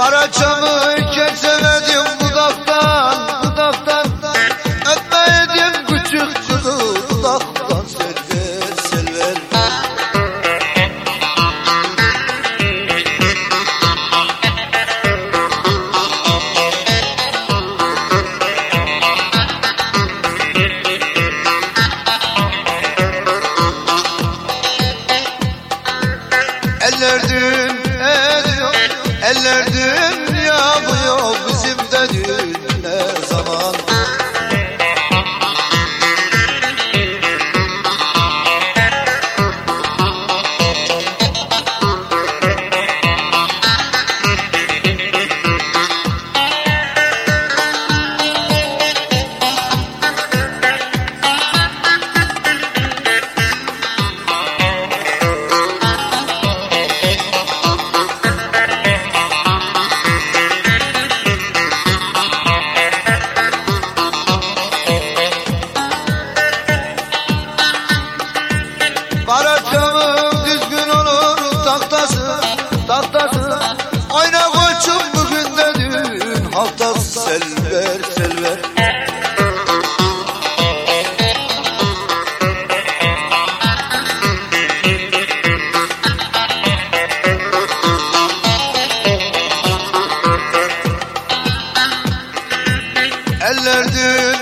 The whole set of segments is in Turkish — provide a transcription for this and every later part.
Kara çamur kesemedim budaktan budaktan Öpmeyedim küçük kızı budaktan selver selver Ellerdim Eller dün yapıyor Bizim de dün Para camım düzgün olur tahtası tahtası. Ayna koçum bugün de dün haftası selver selver. Eller dün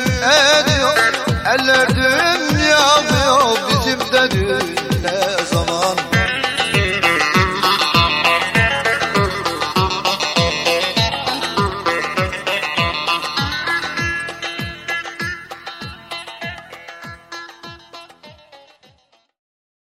ediyor, eller dün yapıyor